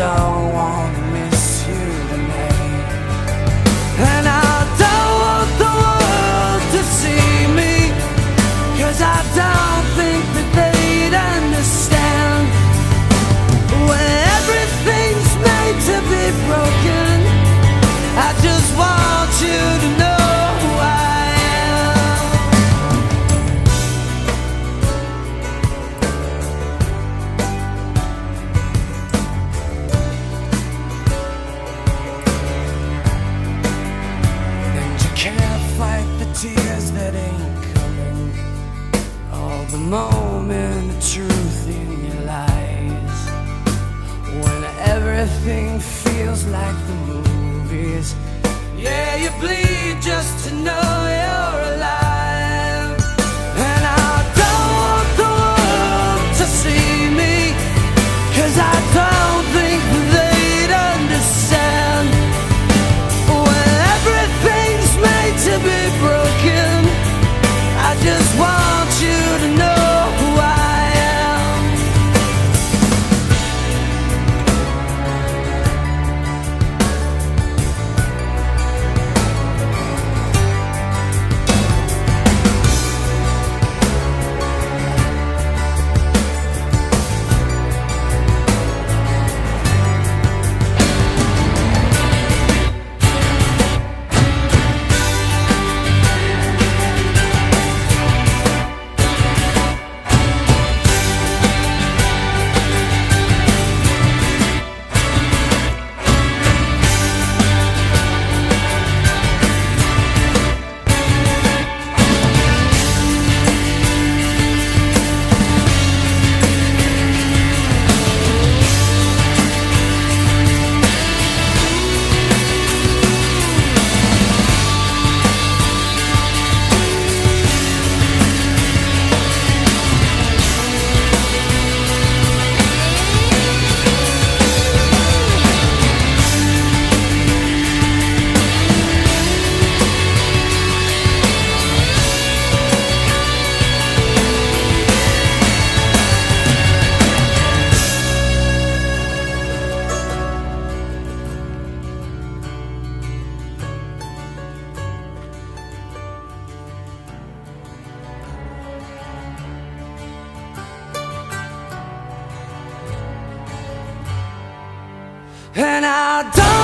don't wanna miss tears that ain't coming. All the moment of truth in your lies. When everything feels like the movies. Yeah, you bleed just to know you're I don't